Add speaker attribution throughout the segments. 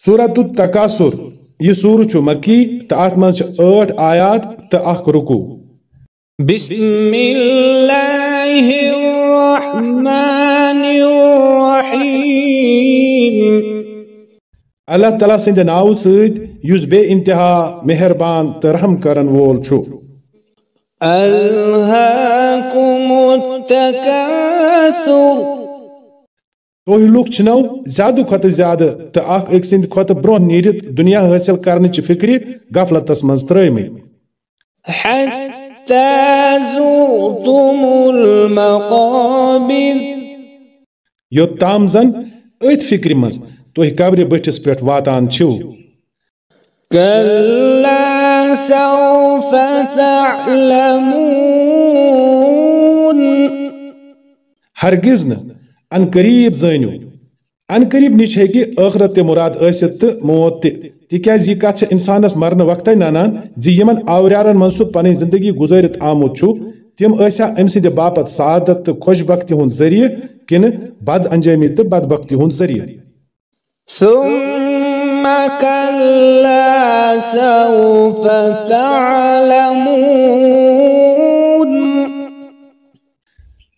Speaker 1: سورة التکاسر یہ سور چھ مکی تو ات مز ٲٹھ آیات تو اخ رکو
Speaker 2: بسم اللہ الرحمن الرحیم۔
Speaker 1: اللہ تعالیٰ سند ناو سۭتۍ یُس بے انتہا مہربان تو رحم کرن وول چھُ۔
Speaker 2: الہاکم التکاثر
Speaker 1: تُہۍ لُکھ چھِنو زیادٕ کھۄتہٕ زیادٕ تہٕ اکھ أکۍ سٕنٛدِ کھۄتہٕ برونٛہہ نیٖرِتھ دُنیا حٲصِل کرنٕچہِ فِکرِ غفلتس منٛز ترٛٲومٕتۍ
Speaker 2: حتى زرتم المقابر
Speaker 1: یوٚتام زن أتھۍ فِکرِ منٛز تُہۍ قبرِ بٔٹھِس پٮ۪ٹھ واتان چھِو
Speaker 2: كلا سوف تعلمون
Speaker 1: ہرگز نہٕ ان قریب ان قریب نِش ہیٚکہِ تہِ مراد ٲسِتھ تہٕ موت تہِ۔ تِکیازِ یہِ کتھ چھِ انسانس مرنہٕ وقتٕے ننان زِ یِمن آوریارن منٛز سُہ پنٕنۍ زندگی گُزٲرِتھ آمُت چھُ تِم ٲسیا أمۍ سٕنٛدِ باپتھ سعادت تہٕ خۄش بختی ہُنٛد ذٔریعہٕ کِنہٕ بد انجٲمی تہٕ بدبختی ہُنٛد ذٔریعہٕ۔
Speaker 2: ثم كلا سوف تعلمون۔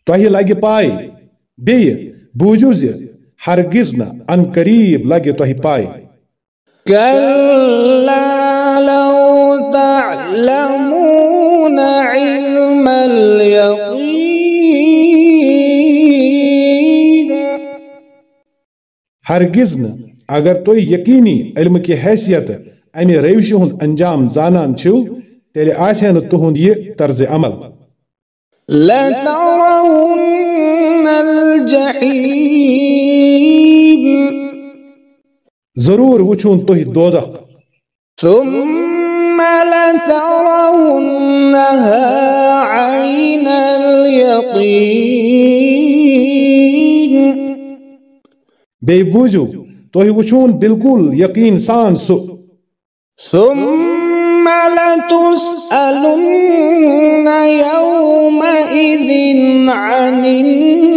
Speaker 1: تۄہہِ لگہِ پاے۔ بیٚیہِ بوٗزِو زِ ہرگز نہٕ ان قریب لگہِ تۄہہِ پاے
Speaker 2: كلا لو تعلمون علم اليقين
Speaker 1: ہرگز نہٕ اگر تُہۍ یقیٖنی علمہٕ کہِ حیثیت امہِ روشہِ ہُنٛد انجام زانان چھِو تیٚلہِ آسہِ نہٕ تُہُنٛد یہِ طرزِ عمل۔
Speaker 2: لترون الجحيم
Speaker 1: ضروٗر وٕچھُن تُہۍ دوزخ.
Speaker 2: ثم لترونها عين اليقين
Speaker 1: بیٚیہِ بوٗزِو تُہۍ وٕچھون بِلکُل یقیٖن سان سُہ
Speaker 2: ثم لتسألن يومئذ عن النعيم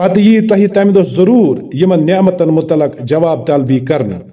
Speaker 1: پتہ یی تۄہہِ تمہِ دۄہ ضروٗر یِمن نعمتن متعلق جواب طلبی کرنہٕ۔